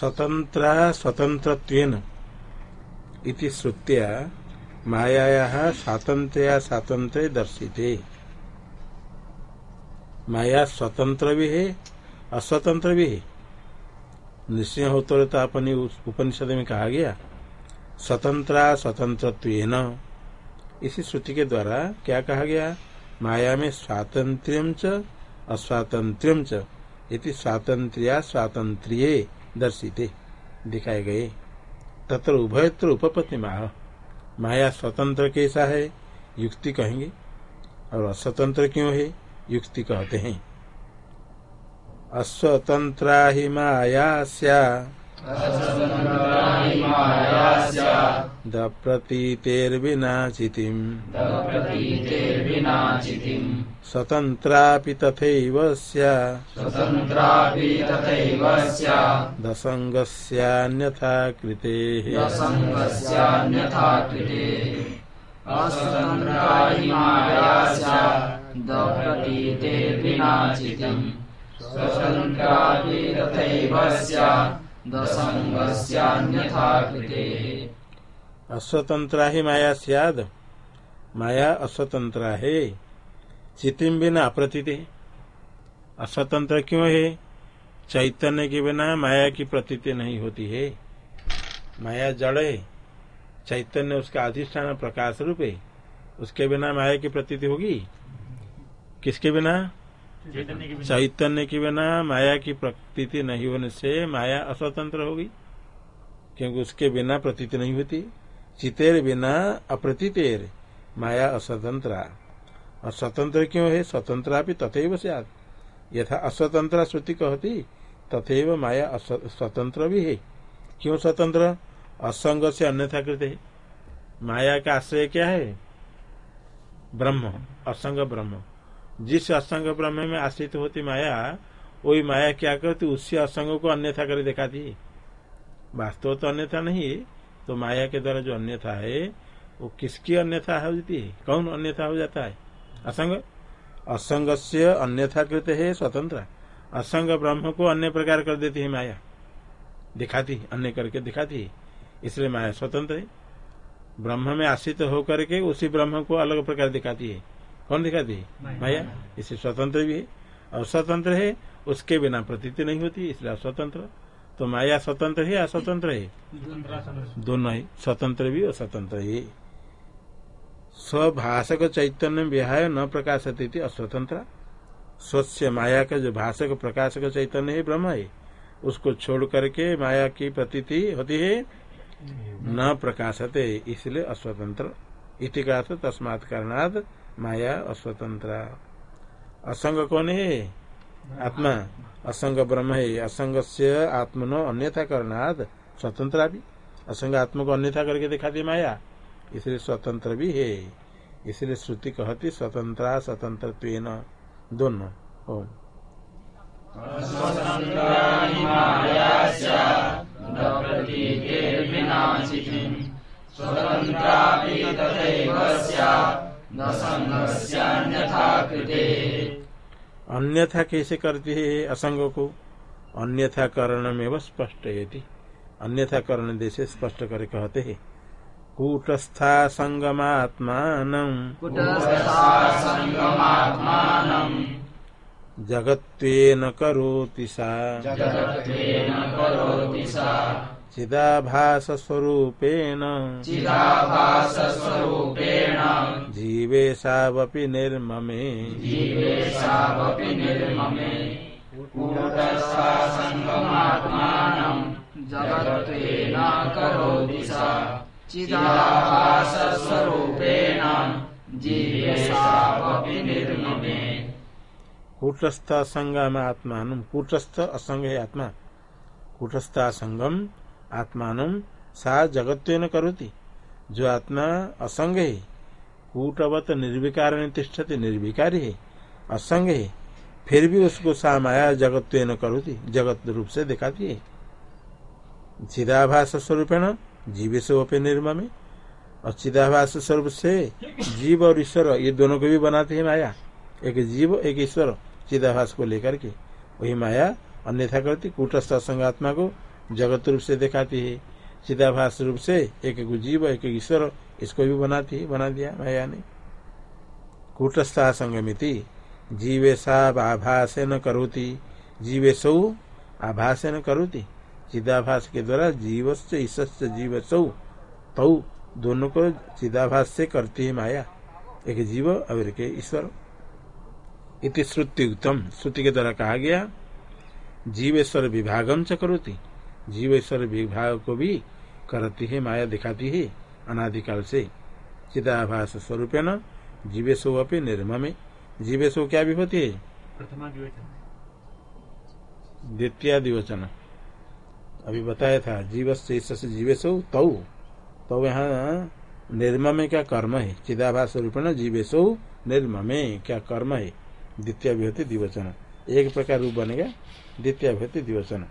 स्वतंत्र स्वतंत्र श्रुत्या माया स्वातंत्र स्वातंत्र दर्शिते। माया स्वतंत्र भी है अस्वतंत्र भी है निश्चय हो तो अपनी उपनिषद में कहा गया, स्वतंत्र स्वतंत्र इसी श्रुति के द्वारा क्या कहा गया, माया में स्वातंत्र्यम च अस्वातंत्र्यम च, इति स्वातंत्र्य। दर्शिते, दिखाए गए। तत्र उभयत्र उपपत्ति माह माया स्वतंत्र कैसा है? युक्ति कहेंगे। और अस्वतंत्र क्यों है? युक्ति कहते हैं। अस्वतंत्रा ही माया दप्रतीतेर्विनाचितिम् स्वतन्त्रापि तथैव स्वतन्त्रापि तथैव दसङ्गस्यान्यथा कृतेः। दसङ्गस्यान्यथा कृतेः। अस्वतन्त्रा हि माया दप्रतीतेर्विनाचितिम् स्वतन्त्रापि तथैव अस्वतंत्र ही माया सियाद। माया अस्वतंत्र है। चितिम बिना अप्रतीत है अस्वतंत्र क्यों है? चैतन्य के बिना माया की प्रतीति नहीं होती है। माया जड़ है। चैतन्य उसका अधिष्ठान प्रकाश रूप है। उसके बिना माया की प्रतीति होगी। किसके बिना? चैतन्य के बिना। माया की प्रतीति नहीं होने से माया अस्वतंत्र होगी, क्योंकि उसके बिना प्रतीति नहीं होती। चितेर बिना अप्रतीतेर, माया अस्वतंत्र। अस्वतंत्र क्यों है? स्वतंत्र भी तथे से यथा अस्वतंत्र श्रुति कहती तथे माया स्वतंत्र भी है। क्यों स्वतंत्र? असंग से अन्यथा कृत है। माया का आश्रय क्या है? ब्रह्म, असंग ब्रह्म। जिस असंग ब्रह्म में आश्रित होती माया, वही माया क्या करती? उसी असंग को अन्यथा कर दिखाती। वास्तव तो अन्यथा नहीं तो माया के द्वारा जो अन्यथा है, वो किसकी अन्यथा हो जाती है? कौन अन्यथा हो जाता है? असंग असंग से अन्यथा कृत है, स्वतंत्र। असंग ब्रह्म को अन्य प्रकार कर देती है माया। दिखाती अन्य करके दिखाती है। इसलिए माया स्वतंत्र है। ब्रह्म में आश्रित होकर के उसी ब्रह्म को अलग प्रकार दिखाती है। कौन दिखाती है माया। इसे स्वतंत्र भी है। और स्वतंत्र है उसके बिना प्रतीति नहीं होती इसलिए स्वतंत्र तो माया स्वतंत्र है अस्वतंत्र है? दोनों ही। स्वतंत्र भी और स्वतंत्र ही। स्वभाषक चैतन्य विहाय न प्रकाशती थी अस्वतंत्र। स्वच्छ माया का जो भाषक प्रकाशक चैतन्य है ब्रह्म है उसको छोड़ करके माया की प्रतीति होती है न प्रकाशते इसलिए अस्वतंत्र। इति का तस्मात् कारणाद माया अस्वतंत्र। असंग कौन है? आत्मा। असंग ब्रह्म है। असंग से आत्मनो अन्यथा करनाद स्वतंत्र भी। असंग आत्मा को अन्यथा करके दिखा दिखाती माया। इसलिए स्वतंत्र भी है। इसलिए श्रुति कहती स्वतंत्र स्वतंत्र दोनों। स्वतंत्र अन्यथा कैसे करती है असंग को? अन्यथा करण में वह स्पष्ट अन्यथा करण देश स्पष्ट करे कहते हैं। कूटस्था संगमात्मान जगत्वेन करोति सा। चिदाभास स्वरूपेण चिदाभास जीवेशावपि निर्ममे। जीवेशावपि निर्ममे। कूटस्थासङ्गमात्मानं जगत्वेन करोति सा। चिदाभास जीवेशावपि निर्ममे। कूटस्थ संगम आत्मान कूटस्थ असंग आत्मा कूटस्थ संगम आत्मान सा जगत्व करोति। जो आत्मा असंग है, कूटवत निर्विकार तिष्ठति, निर्विकार है, असंग है, फिर भी उसको सा माया जगत्व करोति, जगत रूप से दिखाती है। चिदाभास स्वरूपेण जीवेशोपे निर्म में और चिदाभास स्वरूप से जीव और ईश्वर, ये दोनों को भी बनाते हैं माया। एक जीव, एक ईश्वर, चिदाभास को लेकर के। वही माया अन्यथा करती, कूटस्थ असंग आत्मा को जगत रूप से दिखाती है। चिदाभास रूप से एक जीव एक ईश्वर इसको भी बनाती है, बना दिया माया ने कूटस्था संगमिति जीवेशा आभासन करोती। जीवेशौ आभासन करोती। चिदाभास के द्वारा जीवस्य ईश्वर जीव सौ तौ दोनों को चिदाभास से करती है माया। एक जीव और एक ईश्वर। इति श्रुति उत्तम। श्रुति के द्वारा कहा गया, जीवेश्वर विभागम च करोती। जीवेश्वर विभाग को भी करती है माया दिखाती है अनादिकाल से। चिदाभास स्वरूप न जीवेशो अपनी निर्म में जीवेशो क्या भी होती है द्वितीय दिवचन अभी बताया था जीव से जीवेशो तौ। तो यहाँ निर्म में क्या कर्म है? चिदाभास रूप न जीवेशो निर्म में क्या कर्म है? द्वितीय विभूति दिवचन एक प्रकार रूप बनेगा द्वितीय विभूति दिवचन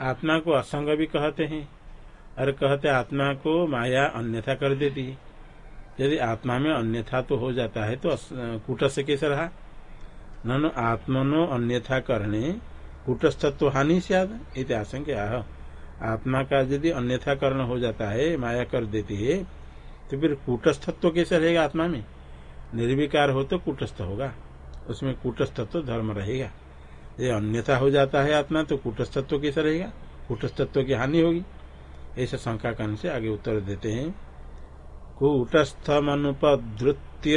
आत्मा को असंग भी कहते हैं, और कहते आत्मा को माया अन्यथा कर देती है। यदि आत्मा में अन्यथा तो हो जाता है तो कूट कैसे रहा? ननु आत्मनो अन्यथा करने कूटस्थत्व हानि से आशंका आत्मा का यदि अन्यथा करण हो जाता है माया कर देती है तो फिर कूटस्थत्व कैसे रहेगा आत्मा में? निर्विकार हो तो कूटस्थ होगा। उसमें कूटस्थत्व धर्म रहेगा। ये अन्यथा हो जाता है आत्मा तो कूटस्थत्व कैसे रहेगा? कूटस्थत्व की हानि होगी। ऐसा शंका करने से आगे उत्तर देते हैं। कूटस्थमनुपधृत्य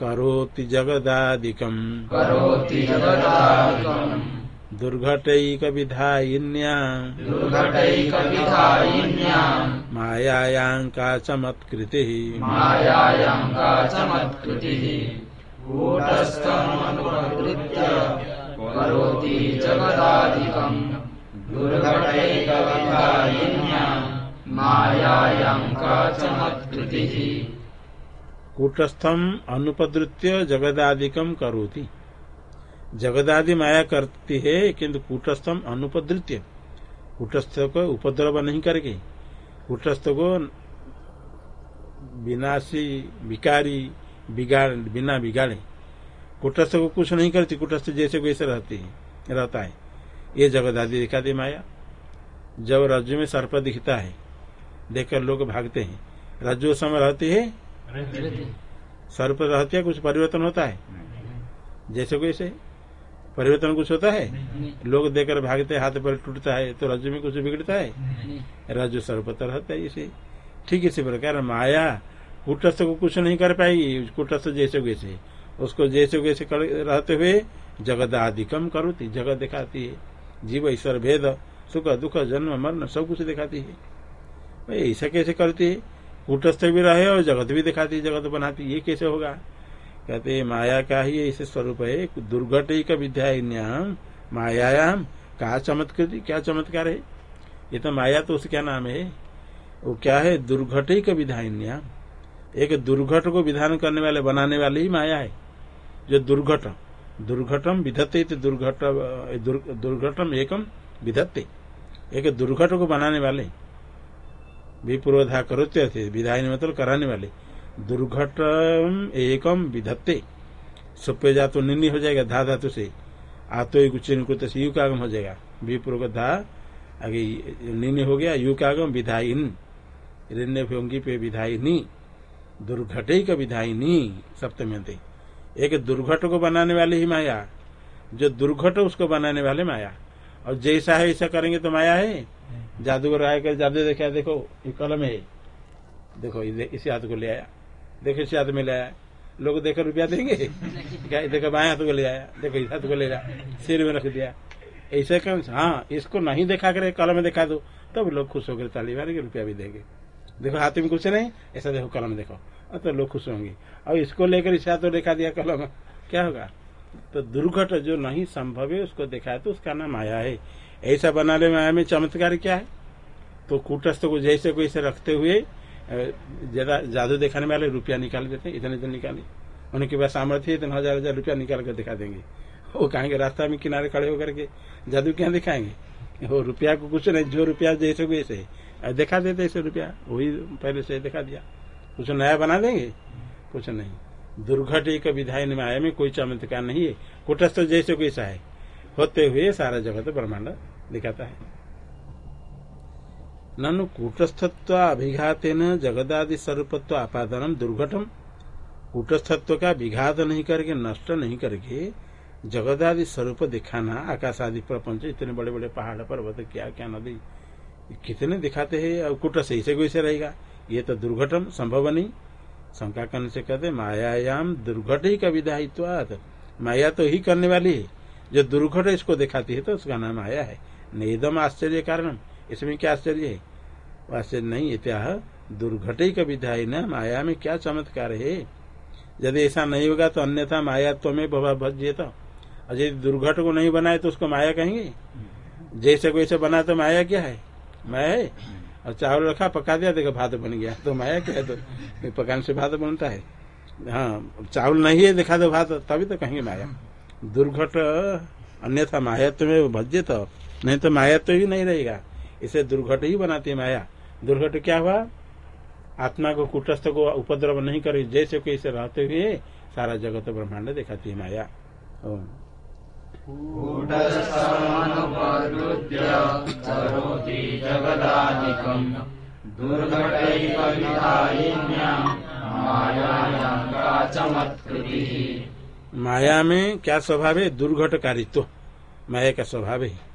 करोति जगदादिकम्। करोति जगदादिकम्। दुर्घटैकविधायिन्या। दुर्घटैकविधायिन्याम् मायायां का चमत्कृतिः मायायां का चमत्कृतिः कूटस्थमनुपधृत्य करोति जगदादिकम् दुर्घटैकविधायिन्याम् मायायां का चमत्कृतिः कूटस्थम अनुपद्रुत्य जगदादिकम करोति। जगदादि माया करती है किंतु कूटस्थम अनुपद्रुत्य। कूटस्थ को उपद्रव नहीं करके। कूटस्थ को विनाशी विकारी बिगाड़ बिना बिगाड़े। कूटस्थ को कुछ नहीं करती कूटस्थ जैसे वैसे रहती है रहता है। ये जगदादि दिखाती माया। जब रज्जु में सर्प दिखता है देखकर लोग भागते हैं। रज्जु समय रहती है? सर्प रहती है कुछ परिवर्तन होता है? जैसे वैसे। परिवर्तन कुछ होता है? लोग देकर भागते हाथ पर टूटता है तो रज्जु में कुछ बिगड़ता है? रज्जु सर्वत रहता है इसे। ठीक इसी प्रकार माया कुटस्थ को कुछ नहीं कर पाएगी कुटस्थ जैसे वैसे। उसको जैसे वैसे रहते हुए जगत आदिकम करोती जगत दिखाती है। जीव ईश्वर भेद सुख दुख जन्म मरण सब कुछ दिखाती है। भाई ऐसा कैसे करती है? कुटस्थ भी रहे और जगत भी दिखाती है जगत बनाती ये कैसे होगा? कहते माया का ही ऐसे स्वरूप है दुर्घट ही का विद्याम मायायाम कहा चमत्कृति क्या चमत्कार है? ये तो माया तो उसका नाम है? वो क्या है? दुर्घट ही का विधान्याम एक दुर्घट को विधान करने वाले, बनाने वाले ही माया है, जो दुर्घट दुर्घटम विधत्ते दुर्घट दुर्घटम एकम विधत्ते। एक दुर्घट को बनाने वाले, भी विपूर्वधा करोते थे, विधायन मतलब कराने वाले। दुर्घटम एकम विधत्ते। सुप्य तो निन्नी हो जाएगा धा धातु से। आतो चिन्ह कुछ यु का आगम हो जाएगा। विपूर्व धा, आगे निन्नी हो गया यु का आगम विधायन ऋण्य पे विधायनी। दुर्घटे का विधायनी, सप्तमी एक दुर्घट को बनाने वाले ही माया। जो दुर्घट उसको बनाने वाले माया। और जैसा है ऐसा करेंगे तो माया है। जादूगर आकर जादू देखा, देखो, ये कलम है। देखो इसी हाथ को ले आया। देखो इसी हाथ में आया। लोग देखो रुपया देंगे। देखो बाएँ हाथ को ले आया, देखो इस हाथ को ले आया सिर में रख दिया। ऐसे कम हाँ इसको नहीं देखा करे, कलम दिखा दो। तब लोग खुश होकर ताली मारेंगे रुपया भी देंगे। देखो हाथ में कुछ नहीं, ऐसा देखो कलम देखो। तो लोग खुश होंगे। और इसको लेकर इस हाथ देखा दिया कलम। क्या होगा? तो दुर्घट जो नहीं संभव है, उसको देखा तो उसका नाम आया है। ऐसा बनाने में आया में चमत्कार क्या है? तो कूटस्थ को जैसे को इसे रखते हुए ज़्यादा जादू दिखाने वाले रुपया निकाल देते इतने इतने निकाले। उनके पास सामर्थ्य इतने हज़ार हज़ार रुपया निकाल कर दिखा देंगे। वो कहेंगे, रास्ता में किनारे खड़े होकर के जादू क्या दिखाएँगे? वो रुपया को कुछ नहीं, जो रुपया जैसे वैसे। दिखा देते ऐसे रुपया। वही पहले से दिखा दिया। कुछ नया बना देंगे? कुछ नहीं। दुर्घट एक विधायन में आया में कोई चमत्कार नहीं है। कुटस्थ जैसे कैसा है। होते हुए सारा जगत ब्रह्मांड दिखाता है। ननु कूटस्थत्व अभिघात न जगदादि स्वरूपत्व आपादन दुर्घटम। कूटस्थत्व का विघात नहीं करके, नष्ट नहीं करके, जगदादि स्वरूप दिखाना आकाश आदि प्रपंच, इतने बड़े बड़े पहाड़, पर्वत, क्या क्या नदी कितने दिखाते हैं? और कुट सही से ऐसे कैसे रहेगा? ये तो दुर्घटम संभव नहीं। शंका करने से कहते मायायाम दुर्घट ही का विधायित्व माया तो ही करने वाली है। जो दुर्घट इसको दिखाती है तो उसका नाम माया है। नेदम आश्चर्य कारण इसमें क्या आश्चर्य है? आश्चर्य नहीं इत्या दुर्घट ही का विधायी न, माया में क्या चमत्कार है? यदि ऐसा नहीं होगा तो अन्यथा माया तो में भजिएता और यदि दुर्घट को नहीं बनाए तो उसको माया कहेंगे? जैसे को ऐसे बना तो माया क्या है? माया है? और चावल रखा, पका दिया, देखो भात बन गया। तो माया क्या है तो? पकाने से भात बनता है। हाँ चावल नहीं है, दिखा दो भात, तभी तो कहेंगे माया। दुर्घट अन्यथा मायात्व में भज्य तो नहीं तो मायात्व ही नहीं रहेगा। इसे दुर्घट ही बनाती है माया। दुर्घट क्या हुआ? आत्मा को कुटस्थ को उपद्रव नहीं करे जैसे कोई से रहते हुए सारा जगत ब्रह्मांड दिखाती है माया। माया में क्या स्वभाव है? दुर्घटकारित्व। माया का स्वभाव है।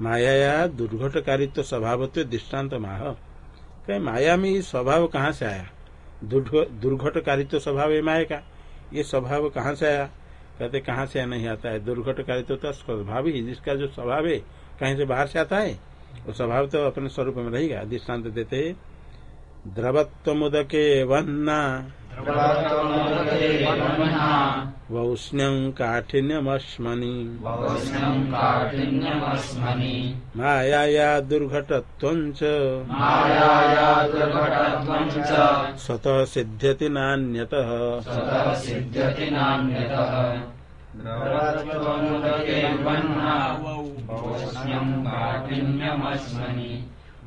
माया दुर्घटकारित्व स्वभाव दृष्टांत माह कहीं, माया में ये स्वभाव कहाँ से आया? दुर्घटकारित्व स्वभाव है माया का? ये स्वभाव कहाँ से आया? कहते, कहाँ से नहीं आता है? दुर्घटकारित्व तो स्वभाव ही, जिसका जो स्वभाव है, कहीं से बाहर से आता है? वो स्वभाव तो अपने स्वरूप में रहेगा, दृष्टांत देते द्रवत्व मुदके वन्ना वौष्ण्यं काठिन्यमश्मनि मायाया दुर्घटत्वं च। स्वतः सिद्ध्यति नान्यतः।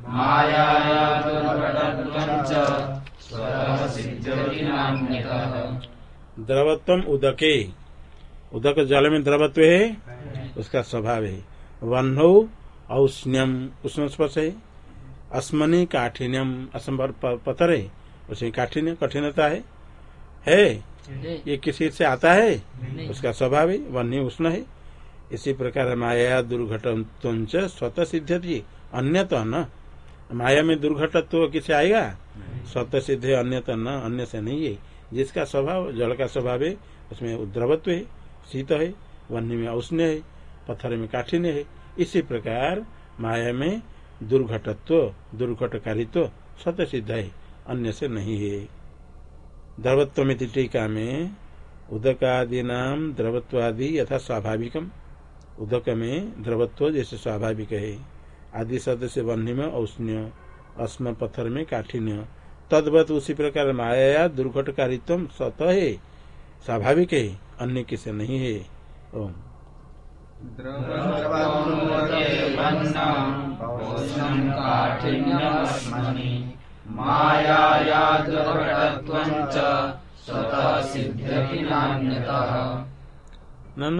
मायाया द्रवत्व उदके। उदक जल में द्रवत्व है उसका स्वभाव है। वन्हो औष्ण्यम उष्ण स्पर्श है। अस्मनी काठिन्यम असंभर पत्थर है उसे काठिन्य कठिनता है। है? ये किसी से आता है? उसका स्वभाव है वन्य उष्ण है। इसी प्रकार माया दुर्घटन स्वतः सिद्ध थी अन्य तो न। माया में दुर्घटत्व किसे आएगा? स्वतः सिद्ध अन्य तो न, अन्य से नहीं है। जिसका स्वभाव जल का स्वभाव है, उसमें द्रवत्व है, शीत है, वन्य में औष्ण्य है, पत्थर में काठिन्य है। इसी प्रकार माया में दुर्घटत्व, दुर्घटकारित्व स्वतः सिद्ध है, अन्य से नहीं है। द्रवत्व में टीका में उदकादि नाम द्रवत्वादि यथा स्वाभाविकम। उदक में द्रवत्व जैसे स्वाभाविक है। आदि सदस्य वन्य में औष्ण्य अस्म पत्थर में काठिन्य। तदवत उसी प्रकार माया, दुर्घटकारित्व स्वतः है, स्वाभाविक है, अन्य किसे नहीं है। ओम।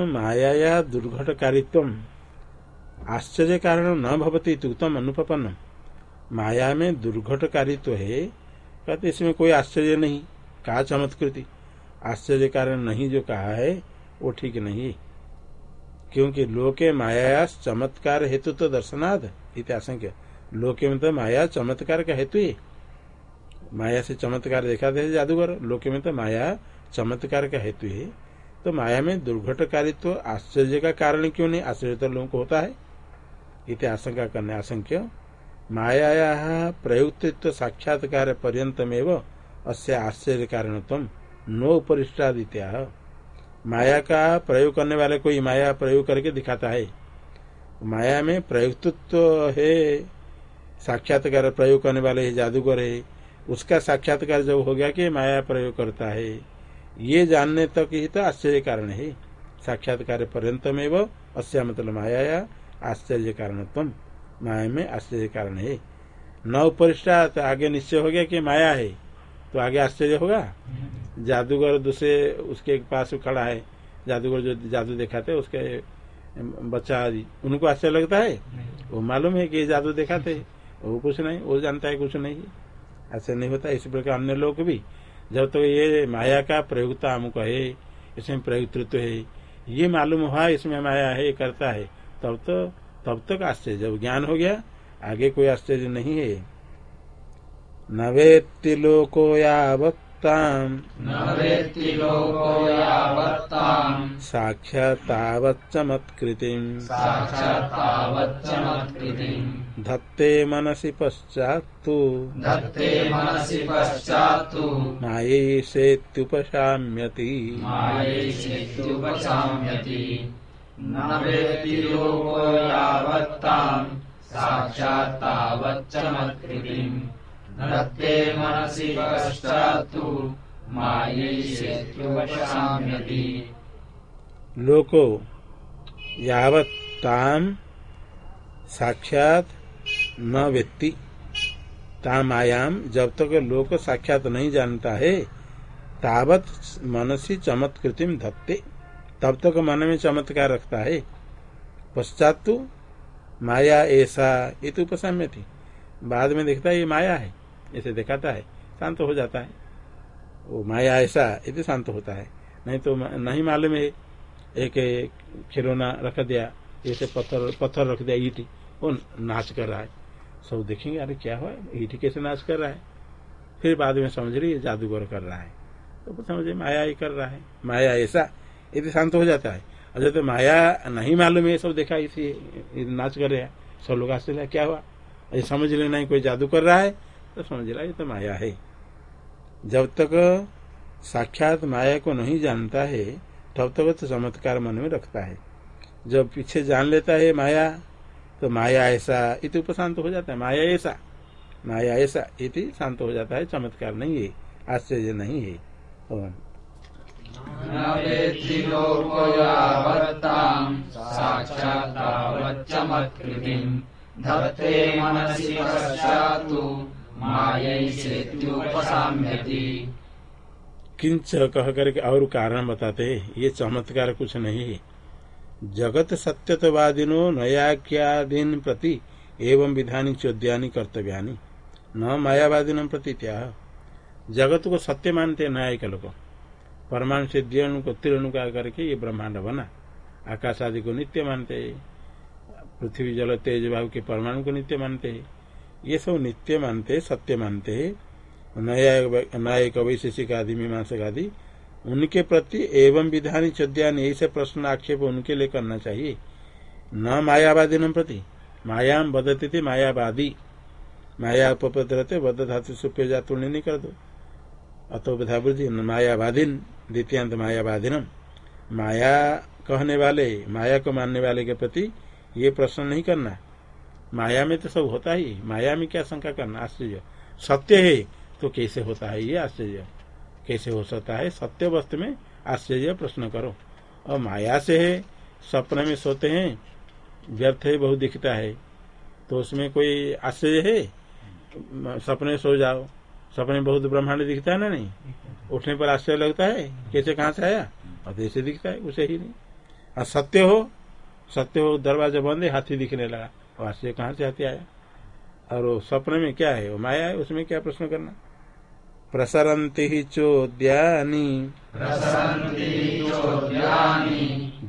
माया दुर्घटकारित्व। आश्चर्य कारण न भवती उत्तम अनुपन्न माया में दुर्घटकारित्व है, कहते इसमें कोई आश्चर्य नहीं कहा चमत्कृति। आश्चर्य कारण नहीं जो कहा है, वो ठीक नहीं। क्योंकि लोके माया चमत्कार हेतु तो दर्शनाथ इत्याशंक्य लोके में तो माया चमत्कार का हेतु है। माया से चमत्कार देखा थे जादूगर, लोके में तो माया चमत्कार का हेतु है। तो माया में दुर्घटकारित्व आश्चर्य का कारण क्यों नहीं? आश्चर्य तो लोगों को होता है। इति आशंका करने आशंक्य। माया प्रयुक्तित्व साक्षात्कार पर्यतमेव अस्य आश्चर्य कारण नो उपरिष्टादित्या माया का प्रयोग करने वाले कोई माया प्रयोग करके दिखाता है। माया में प्रयुक्तित्व है, साक्षात्कार प्रयोग करने वाले है जादूगर है। उसका साक्षात्कार जब हो गया कि माया प्रयोग करता है। ये जानने तक ही तो आश्चर्य कारण है। साक्षात्कार पर्यतम एवं अस्या मतलब माया आश्चर्य कारणत्म माया में आश्चर्य कारण है। न उपरिष्टा तो आगे निश्चय हो गया कि माया है। तो आगे आश्चर्य होगा? जादूगर दूसरे, उसके पास खड़ा है। जादूगर जो जादू दिखाते उसके बच्चा, उनको आश्चर्य लगता है? वो मालूम है कि ये जादू दिखाते वो कुछ नहीं, वो जानता है कुछ नहीं। ऐसे नहीं होता, इसी प्रकार अन्य लोग भी। जब तक तो ये माया का प्रयोगता हमको है, इसमें प्रयुक्तृत्व है। ये मालूम हुआ, इसमें माया है करता है। तब तो तब तक तो आश्चर्य। जब ज्ञान हो गया आगे कोई आश्चर्य नहीं है। नवेत्ति लोको यावत् साक्षात्तावच्चमत्कृतिम्। धत्ते मनसि पश्चात्तु। धत्ते मनसि पश्चात्तु। न लोको यावत्ताम् साक्षात्तावच्चमत्कृतिम् मनसि पश्चात्तु मायैषेत्युपशाम्यति लोको यावत साक्षात न व्यक्ति ताम आयाम जब तक लोक साक्षात नहीं जानता है, तावत मनसी चमत्कृतिम धत्ते। तब तक मन में चमत्कार रखता है। पश्चात तो माया ऐसा, ये तो उपसाम्य थी। बाद में देखता है ये माया है ऐसे दिखाता है, शांत हो जाता है। वो माया ऐसा, ये शांत होता है। नहीं तो नहीं मालूम है, एक खिलौना रख दिया ऐसे पत्थर पत्थर रख दिया, ईट, वो नाच कर रहा है। सब देखेंगे, अरे क्या हुआ, ईट कैसे नाच कर रहा है? फिर बाद में समझ रही जादूगर कर रहा है। तो समझे माया ही कर रहा है। माया ऐसा यदि शांत हो जाता है। अगर तो माया नहीं मालूम है सब देखा, इसी नाच कर रहा सब लोग आश्चर्य क्या हुआ? ये समझ ले नहीं, कोई जादू कर रहा है तो समझ रहा है तो माया है। जब तक साक्षात माया को नहीं जानता है, तब तक तो चमत्कार मन में रखता है। जब पीछे जान लेता है माया तो माया ऐसा इति उपशांत हो जाता है। माया ऐसा माया ऐसा इति शांत हो जाता है, चमत्कार नहीं है, आश्चर्य नहीं है। किंच कह करके और कारण बताते ये चमत्कार कुछ नहीं। है जगत सत्यतवादिनो नयाख्यादीन प्रति एवं विधानी चौद्यानि कर्तव्यानि। न मायावादी प्रति त्या जगत को सत्य मानते न्यायिक लोग। परमाणु से द्विणु को त्रिणु का करके ये ब्रह्मांड बना। आकाश आदि को नित्य मानते है। पृथ्वी जल तेज भाव के परमाणु को नित्य मानते है। ये सब नित्य मानते, सत्य मानते है। न्यायिक वैशेषिक आदि, मीमांसक आदि, उनके प्रति एवं विधानी चौद्यान ऐसे प्रश्न आक्षेप उनके लिए करना चाहिए। न मायावादी न प्रति। मायाम बदती थे मायावादी। माया उपपद रहते बद धातु सुप्य जा तुलने नहीं कर दो अतो वृद्धि मायावादीन द्वितीयांत मायावादीनम। माया कहने वाले, माया को मानने वाले के प्रति ये प्रश्न नहीं करना। माया में तो सब होता ही, माया में क्या शंका करना? आश्चर्य। सत्य है तो कैसे होता है ये आश्चर्य? कैसे हो सकता है? सत्य वस्तु में आश्चर्य प्रश्न करो। और माया से है, सपने में सोते हैं, व्यर्थ है, बहुत दिखता है तो उसमें कोई आश्चर्य है? सपने सो जाओ। सपने बहुत ब्रह्मांड दिखता है ना नहीं? उठने पर आश्चर्य लगता है कैसे कहाँ से आया? और ऐसे दिखता है उसे ही नहीं। और सत्य हो सत्य हो दरवाज़ा बंद है हाथी दिखने लगा। और आश्चर्य कहाँ से हाथी आया? और वो सपने में क्या है? वो माया है उसमें क्या प्रश्न करना? प्रसरन्ति चोद्यानि।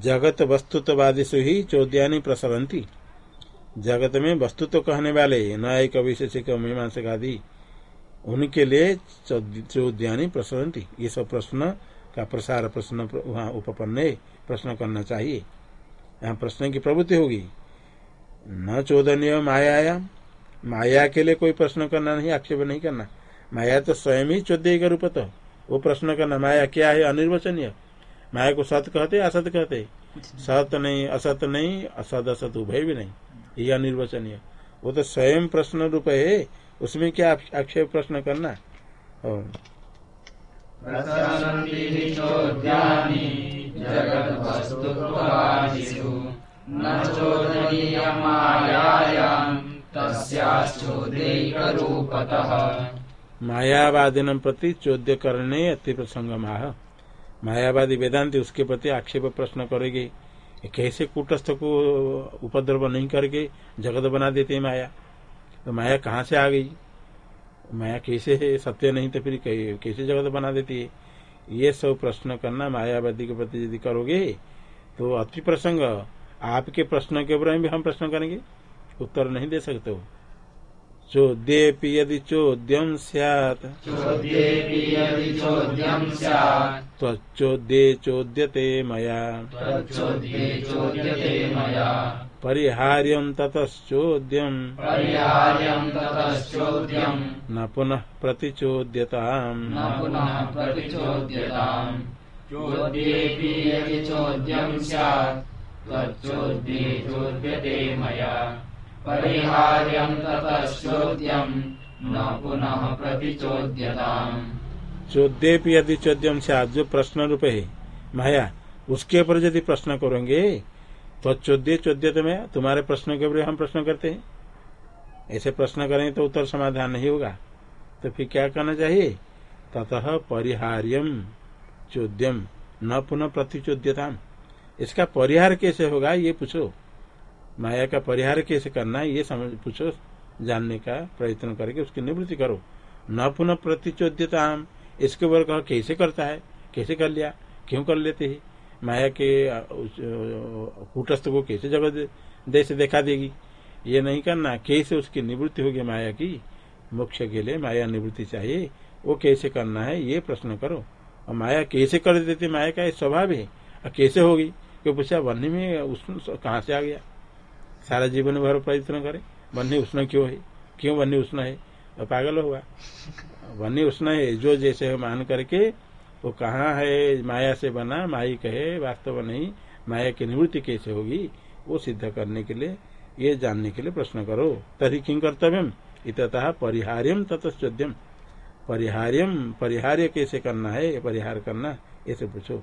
जगत वस्तुत्ववादिशु ही चौद्यानि प्रसरंती जगत में वस्तुत्व कहने वाले न्यायिक विशेषिक मीमांसक आदि उनके लिए चौद्यानि प्रसरंती ये सब प्रश्न का प्रसार प्रश्न वहाँ उपपन्न प्रश्न करना चाहिए। यहाँ प्रश्न की प्रवृत्ति होगी। न चोदनीय माया माया के लिए कोई प्रश्न करना नहीं, आक्षेप नहीं करना। माया तो स्वयं ही चौदह का रूप तो। वो प्रश्न करना, माया क्या है, अनिर्वचनीय। माया को सत कहते असत कहते। सत नहीं असत नहीं असत असत उभय भी नहीं। ये अनिर्वचनीय। वो तो स्वयं प्रश्न रूप है। उसमें क्या आक्षेप प्रश्न करना मायावादिन प्रति चौद्य करने अति प्रसंग माह मायावादी वेदांति उसके प्रति आक्षेप प्रश्न करेगी कैसे कूटस्थ को उपद्रव नहीं करके जगत बना देते माया? तो माया कहाँ से आ गई? माया कैसे है? सत्य नहीं तो फिर कैसे जगत बना देती है? ये सब प्रश्न करना मायावादी के प्रति यदि करोगे तो अति प्रसंग। आपके प्रश्न के ऊपर भी हम प्रश्न करेंगे। उत्तर नहीं दे सकते हो। चोद्येपि यदि चोद्यम सैत् त्वच्चोद्ये चोद्यते मया। परिहार्यं ततश्चोद्यम्। न पुनः प्रतिचोद्यताम्। चोद्येऽपि यदि चोद्यं स्यात् चोद्यते मया। परिहार्यं ततश्चोद्यम् न पुनः प्रतिचोद्यताम्। यदि चोद्यम से जो प्रश्न रूप है माया, उसके ऊपर यदि प्रश्न करेंगे तो चौद्य चौद्यत में, तुम्हारे प्रश्न के ऊपर हम प्रश्न करते हैं। ऐसे प्रश्न करेंगे तो उत्तर समाधान नहीं होगा। तो फिर क्या करना चाहिए? ततः परिहार्यम चौद्यम न पुनः प्रतिचोद्यता इसका परिहार कैसे होगा, ये पूछो। माया का परिहार कैसे करना है, ये समझ पूछो, जानने का प्रयत्न करके उसकी निवृत्ति करो। न पुनः प्रतिचोद्यता हम इसके ऊपर कहो, कैसे करता है? कैसे कर लिया? क्यों कर लेते हैं? माया के कूटस्थ को कैसे जगह दे से देखा देगी? ये नहीं करना। कैसे उसकी निवृत्ति होगी माया की? मोक्ष के लिए माया निवृत्ति चाहिए। वो कैसे करना है, ये प्रश्न करो। और माया कैसे कर देती माया का स्वभाव है। कैसे होगी? क्यों पूछा? वन्य में उष्ण कहाँ से आ गया? सारा जीवन भर प्रयत्न करे वन्य उष्ण क्यों है? क्यों वन्य उष्ण है? तो पागल होगा वन्य उष्ण है, जो जैसे मान करके, वो कहाँ है? माया से बना, माई कहे, वास्तव नहीं, माया की निवृत्ति कैसे होगी? वो सिद्ध करने के लिए, ये जानने के लिए प्रश्न करो। तरी किं कर्तव्यम? इतः परिहार्यम ततचोद्यम परिहार्यम परिहार्य कैसे करना है? परिहार करना, ऐसे पूछो।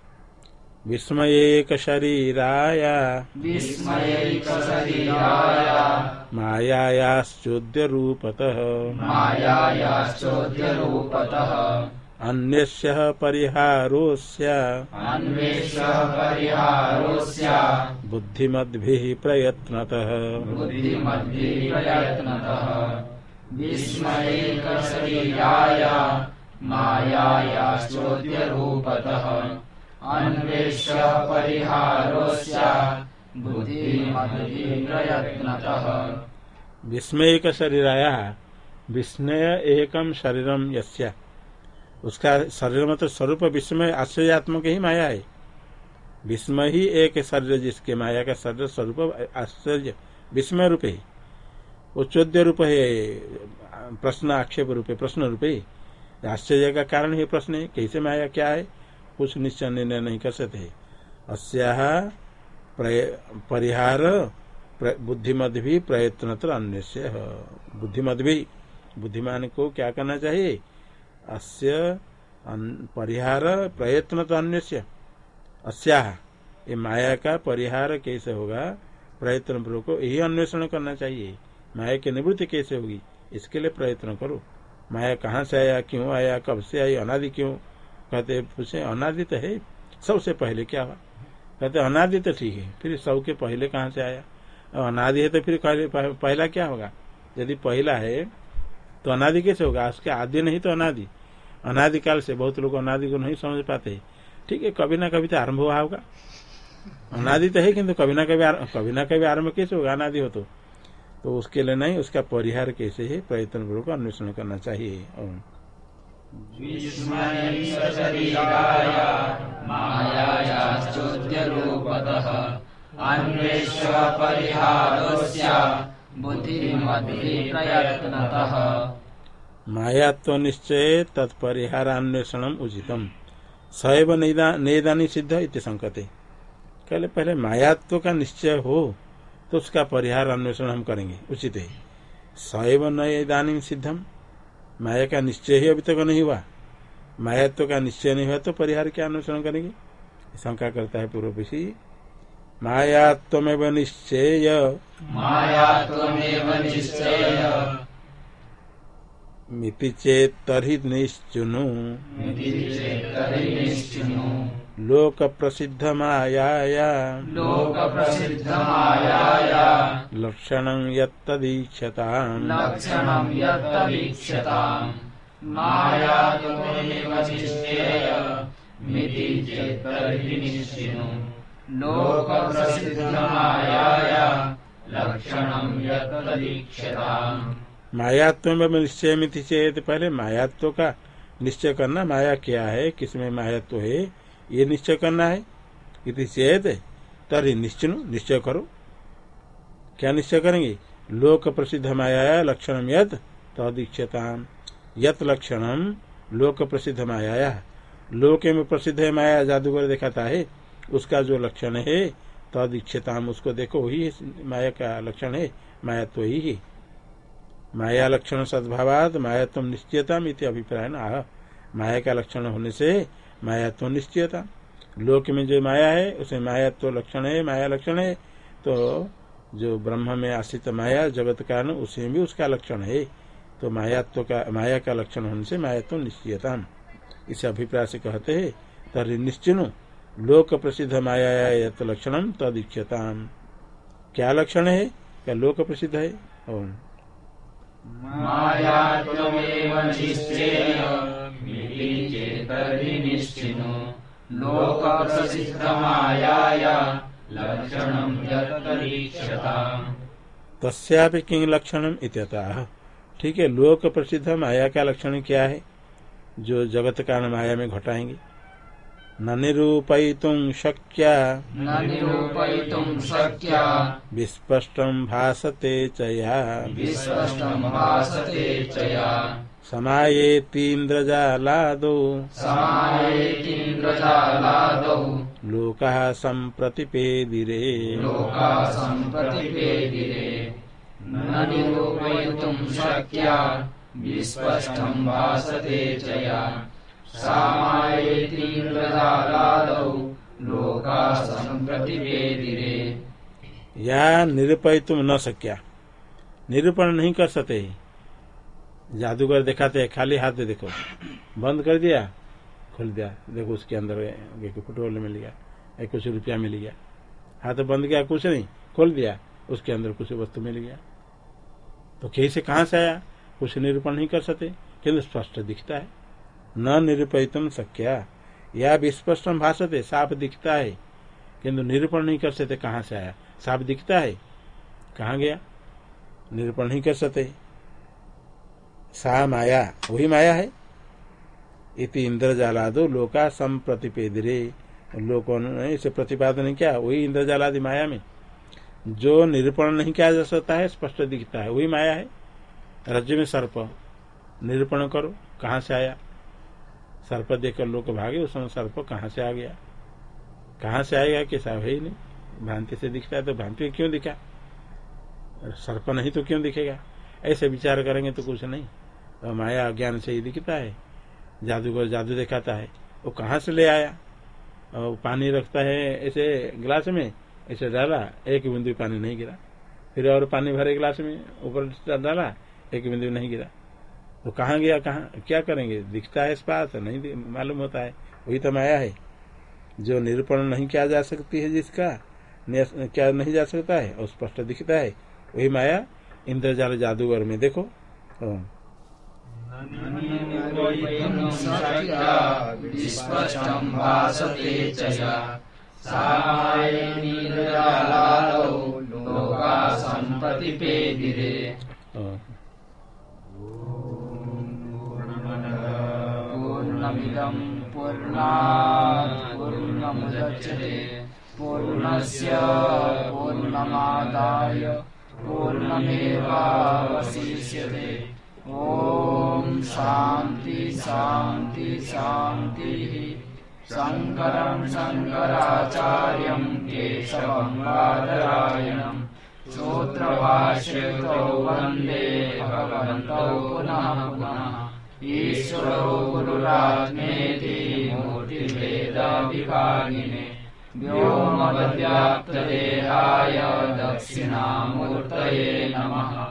विस्मय एक शरीराया मायायाश्चोद्य रूपतः मायायाश्चोद्य रूपतः अन्यस्य परिहारोस्य अन्वेषः बुद्धिमद्भिः प्रयत्नतः बुद्धिमद्भिः प्रयत्नतः विस्मयैकशरीराय मायायाश्चोद्यरूपतः अन्वेष्य प्रयत्नतः विस्मयक शरीराया विस्मय एकम शरीरम यस्य। उसका शरीर मतलब स्वरूप विस्मय, आश्चर्यात्मक ही माया है। विस्मय ही एक शरीर, जिसके माया का शरीर स्वरूप, आश्चर्य, विस्मय रूप है। वो रूप है, प्रश्न आक्षेप रूप है, प्रश्न रूप है। आश्चर्य का कारण है प्रश्न है कैसे माया क्या है? कुछ निश्चय निर्णय नहीं कर सकते। अस्या परिहार बुद्धिमत भी प्रयत्न अन्य बुद्धिमत भी, बुद्धिमान को क्या करना चाहिए? अस्य परिहार प्रयत्न तो अन्य अस्या ये माया का परिहार कैसे होगा? प्रयत्न पूर्वक यही अन्वेषण करना चाहिए। माया की निवृत्ति कैसे होगी? इसके लिए प्रयत्न करो। माया कहाँ से आया? क्यों आया? कब से आई? अनादि क्यों? कहते पूछे अनादि तो है? सबसे पहले क्या हुआ? कहते अनादि तो ठीक है फिर सब के पहले कहाँ से आया? अनादि है तो फिर पहला क्या होगा? यदि पहला है तो अनादि कैसे होगा? उसके आदि नहीं तो अनादि। अनादिकाल से बहुत लोग अनादि को नहीं समझ पाते। ठीक है, कभी ना कभी तो आरंभ हुआ होगा। अनादि तो है, किंतु कभी ना कभी कभी ना कभी आरंभ कैसे होगा? अनादि हो तो। तो उसके लिए नहीं, उसका परिहार कैसे है? प्रयत्न पूर्वक अन्वेषण करना चाहिए। बुद्धिमद्भिप्रयत्नतः मायात्व निश्चय तत्परिहारान्वेषण उचितम। सैव नेदानी सिद्ध इति संकते। कहले पहले मायात्व का निश्चय हो तो उसका परिहार अन्वेषण हम करेंगे। उचित है। सैव नदानी सिद्धम। माया का निश्चय ही अभी तक तो नहीं हुआ। मायात्व का निश्चय नहीं हुआ तो परिहार क्या अनुसरण करेंगे। शंका करता है पूर्व पीछी मायात्वमेव निश्चय। माया त्वमेव निश्चय। मिति चेत तरी निश्चुनु। लोक प्रसिद्ध मायाया लक्षण यदीक्षताम् लक्षणं यत्तवीक्ष्यताम् माया त्वमेव निश्चेय मिति चेत्तर्हि निश्चिनु। लोकप्रसिद्धमायाया। लक्षणं यत्तदीक्ष्यताम् मायात्व में निश्चय मिति चेत पहले मायात्व का निश्चय करना माया क्या है किसमें मायात्व है ये निश्चय करना है। इति चेत तरी निश्चिनु, निश्चय करो। क्या निश्चय करेंगे? लोक प्रसिद्ध माया लक्षण यद तदीक्षता यत लक्षणम लोक प्रसिद्ध माया लोक में प्रसिद्ध है माया, जादूगर दिखाता है। उसका जो लक्षण है, तदीक्षताम, उसको देखो, वही माया का लक्षण है। माया तो ही है। माया लक्षण सद्भावाद मायात्म निश्चयता इति अभिप्राय आह। माया का लक्षण होने से मायात्व निश्चयता। लोक में जो माया है उसमें तो लक्षण है, माया लक्षण है। तो जो ब्रह्म में आश्रित माया, जगत कारण उसमें भी उसका लक्षण है। तो मायात्व का, माया का लक्षण होने से माया तो निश्चयता। इसे अभिप्राय से कहते हैं तरी निश्चिनु, लोक प्रसिद्ध माया लक्षणम तदीक्षता। क्या लक्षण है? क्या लोक प्रसिद्ध है? माया निश्चिनु लोकप्रसिद्धमायाया। लक्षणं यत्तरीक्षताम् तस्यापि किंग लक्षणम इत्यतः? ठीक है लोक प्रसिद्ध माया का लक्षण क्या है? जो जगत कारण माया में घटाएँगे। न निरूपयितुं शक्या। न निरूपयितुं शक्या। विस्पष्टं भासते च या विस्पष्टं भासते च या समायेतीन्द्रजालादौ। समायेतीन्द्रजालादौ। लोकः सम्प्रतिपेदिरे लोका सम्प्रतिपेदिरे न निरूपयितुं शक्या विस्पष्टं भासते या सामायेतीन्द्रजालादौ लोका सम्प्रतिपेदिरे या निरूपयितुम न सक्या निरूपण नहीं कर सकते जादूगर दिखाते हैं, खाली हाथ देखो। बंद कर दिया, खोल दिया। देखो उसके अंदर फुटबॉल मिल गया एक कुछ रुपया मिल गया। हाथ बंद किया कुछ नहीं, खोल दिया। उसके अंदर कुछ वस्तु मिल गया। तो कैसे, कहाँ से आया? कुछ निरूपण नहीं कर सकते। किन्तु स्पष्ट दिखता है। न निरूपयितुम सक्या या विस्पष्ट भाषते साफ़ दिखता है। किन्तु निरूपण नहीं कर सकते, कहाँ से आया? साफ़ दिखता है। कहाँ गया? निरूपण नहीं कर सकते। सा माया। वही माया है? इति इंद्रजालादो लोका संप्रतिपेदरे। लोगों ने इसे प्रतिपादन किया। वही इंद्रजालादि माया में। जो निरूपण नहीं किया जा सकता है, स्पष्ट दिखता है। वही माया है। राज्य में सर्प। निरूपण करो, कहाँ से आया? सर्प देखकर लोग भागे, उस समय सर्प कहाँ से आ गया? कहाँ से आएगा कैसा है ही नहीं? भ्रांति से दिखता है तो भ्रांति क्यों दिखा? सर्प नहीं तो क्यों दिखेगा? ऐसे विचार करेंगे तो कुछ नहीं। तो माया अज्ञान से ही दिखता है। जादूगर जादू दिखाता है। वो कहाँ से ले आया? और पानी रखता है ऐसे गिलास में, ऐसे डाला, एक बिंदु पानी नहीं गिरा। फिर और पानी भरे गिलास में ऊपर डाला, एक बिंदु नहीं गिरा। तो कहाँ गया, कहाँ, क्या करेंगे? दिखता है इस पास नहीं मालूम होता है। वही तो माया है। जो निरूपण नहीं किया जा सकती है जिसका क्या नहीं जा सकता है और स्पष्ट दिखता है। वही माया, इंद्रजाल जादूगर में देखो। सम्प्रतिपेदिरे पूर्णमिदं पूर्णात् पूर्णमुदच्यते पूर्णस्य पूर्णमादाय पूर्णमेवावशिष्यते। ॐ शान्ति शान्ति शान्तिः। शङ्करं शङ्कराचार्यं केशवं बादरायणम् सूत्रभाष्यतो वन्दे भगवन्तौ पुनः पुनः। ईश्वरो गुरुरात्मेति मूर्तिभेदविभागिने व्योमवद्व्याप्तदेहाय दक्षिणामूर्तये नमः